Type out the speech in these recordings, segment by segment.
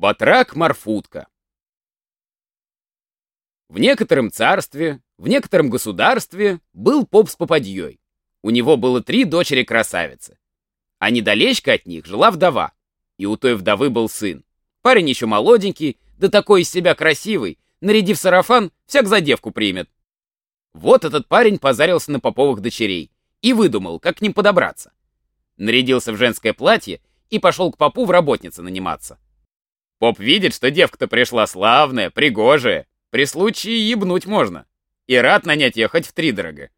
Батрак Марфутка В некотором царстве, в некотором государстве был поп с попадьей. У него было три дочери-красавицы. А недалечко от них жила вдова, и у той вдовы был сын. Парень еще молоденький, да такой из себя красивый, нарядив сарафан, всяк за девку примет. Вот этот парень позарился на поповых дочерей и выдумал, как к ним подобраться. Нарядился в женское платье и пошел к попу в работнице наниматься. Поп видит, что девка-то пришла славная, пригожая, при случае ебнуть можно, и рад нанять ее хоть втридорога.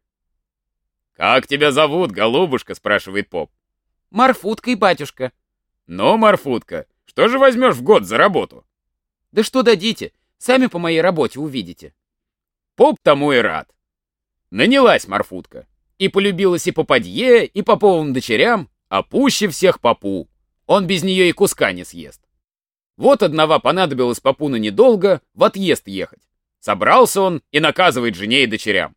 «Как тебя зовут, голубушка?» — спрашивает поп. Марфутка и батюшка. «Ну, Марфутка, что же возьмешь в год за работу?» Да что дадите, сами по моей работе увидите. Поп тому и рад. Нанялась Марфутка. И полюбилась и попадье, и поповым дочерям, а пуще всех попу. Он без нее и куска не съест. Вот одного понадобилось попуну недолго в отъезд ехать. Собрался он и наказывает жене и дочерям.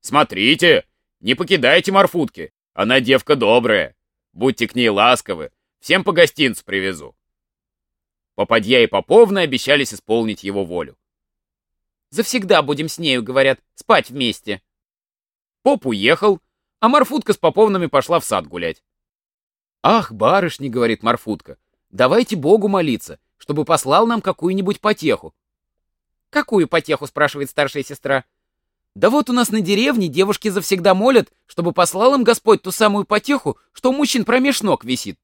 «Смотрите, не покидайте Марфутки, она девка добрая. Будьте к ней ласковы, всем по гостинцу привезу». Попадья и Поповна обещались исполнить его волю. «Завсегда будем с нею, — говорят, — спать вместе». Поп уехал, а Марфутка с Поповнами пошла в сад гулять. «Ах, барышни, — говорит Марфутка, — давайте Богу молиться, чтобы послал нам какую-нибудь потеху». «Какую потеху?» — спрашивает старшая сестра. «Да вот у нас на деревне девушки завсегда молят, чтобы послал им Господь ту самую потеху, что у мужчин промеж ног висит».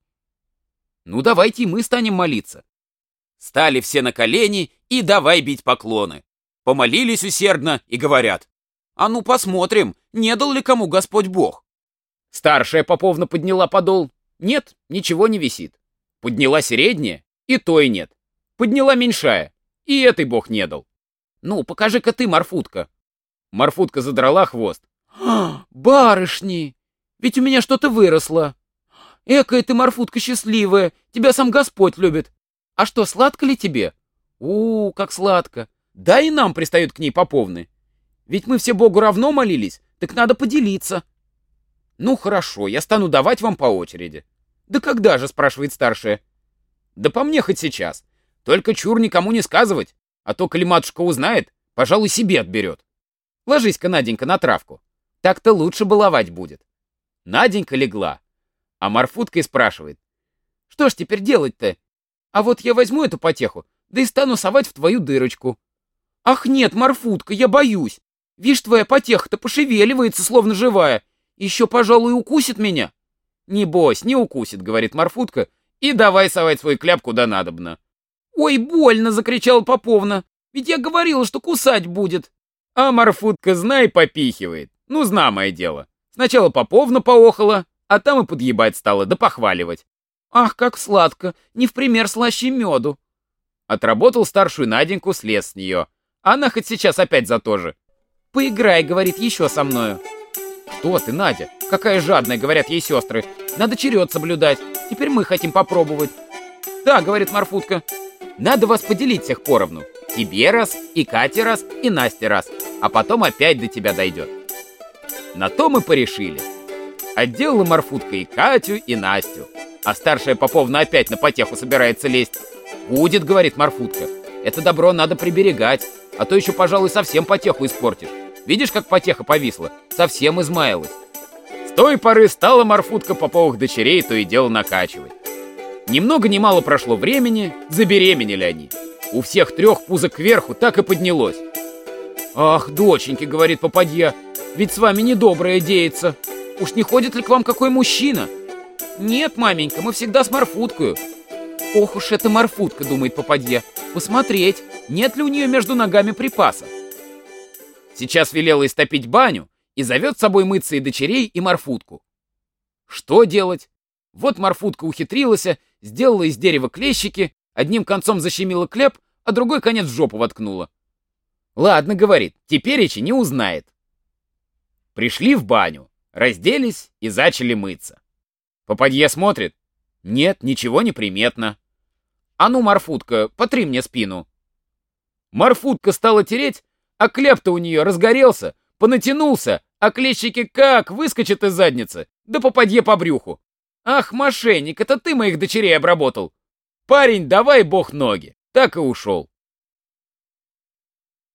«Ну, давайте и мы станем молиться». Стали все на колени и давай бить поклоны. Помолились усердно и говорят, «А ну посмотрим, не дал ли кому Господь Бог?» Старшая Поповна подняла подол. Нет, ничего не висит. Подняла средняя, и то и нет. Подняла меньшая, и этой Бог не дал. «Ну, покажи-ка ты, Марфутка». Марфутка задрала хвост. «А, барышни, ведь у меня что-то выросло. Экая ты, Марфутка, счастливая, тебя сам Господь любит. А что, сладко ли тебе? У, как сладко. Да и нам пристают к ней поповны. Ведь мы все Богу равно молились, так надо поделиться. Ну хорошо, я стану давать вам по очереди. Да когда же, спрашивает старшая. Да по мне хоть сейчас. Только чур никому не сказывать, а то, коли матушка узнает, пожалуй, себе отберет. Ложись-ка, Наденька, на травку. Так-то лучше баловать будет. Наденька легла, а Марфутка и спрашивает. Что ж теперь делать-то? А вот я возьму эту потеху, да и стану совать в твою дырочку. Ах нет, Марфутка, я боюсь. Вишь, твоя потеха-то пошевеливается, словно живая. Еще, пожалуй, укусит меня. Не бойся, не укусит, говорит Марфутка, и давай совать свой кляп куда надобно. Ой, больно, закричала Поповна. Ведь я говорила, что кусать будет. А Марфутка, знай, попихивает. Ну, знамое дело. Сначала Поповна поохала, а там и подъебать стала, да похваливать. Ах, как сладко, не в пример слаще меду. Отработал старшую Наденьку, слез с нее. Она хоть сейчас опять за то же. Поиграй, говорит, еще со мною. Что ты, Надя? Какая жадная, говорят ей сестры. Надо черед соблюдать. Теперь мы хотим попробовать. Да, говорит Марфутка. Надо вас поделить всех поровну. Тебе раз, и Кате раз, и Насте раз. А потом опять до тебя дойдет. На то мы порешили. Отделала Марфутка и Катю, и Настю. А старшая Поповна опять на потеху собирается лезть. «Будет», — говорит Марфутка. «Это добро надо приберегать, а то еще, пожалуй, совсем потеху испортишь. Видишь, как потеха повисла? Совсем измаялась». Той поры стала Марфутка Поповых дочерей то и дело накачивать. Ни много ни мало прошло времени, забеременели они. У всех трех пузо кверху так и поднялось. «Ах, доченьки», — говорит попадья, — «ведь с вами недоброе деется. Уж не ходит ли к вам какой мужчина?» «Нет, маменька, мы всегда с Марфуткою». «Ох уж эта Марфутка», — думает попадья. «Посмотреть, нет ли у нее между ногами припаса». Сейчас велела истопить баню и зовет с собой мыться и дочерей, и Марфутку. Что делать? Вот Марфутка ухитрилась, сделала из дерева клещики, одним концом защемила кляп, а другой конец в жопу воткнула. Ладно, говорит, теперь Ичи не узнает. Пришли в баню, разделись и зачали мыться. Попадья смотрит. Нет, ничего не приметно. А ну, Марфутка, потри мне спину. Марфутка стала тереть, а кляп-то у нее разгорелся, понатянулся, а клещики как выскочат из задницы, да попадье по брюху. Ах, мошенник, это ты моих дочерей обработал. Парень, давай бог ноги. Так и ушел.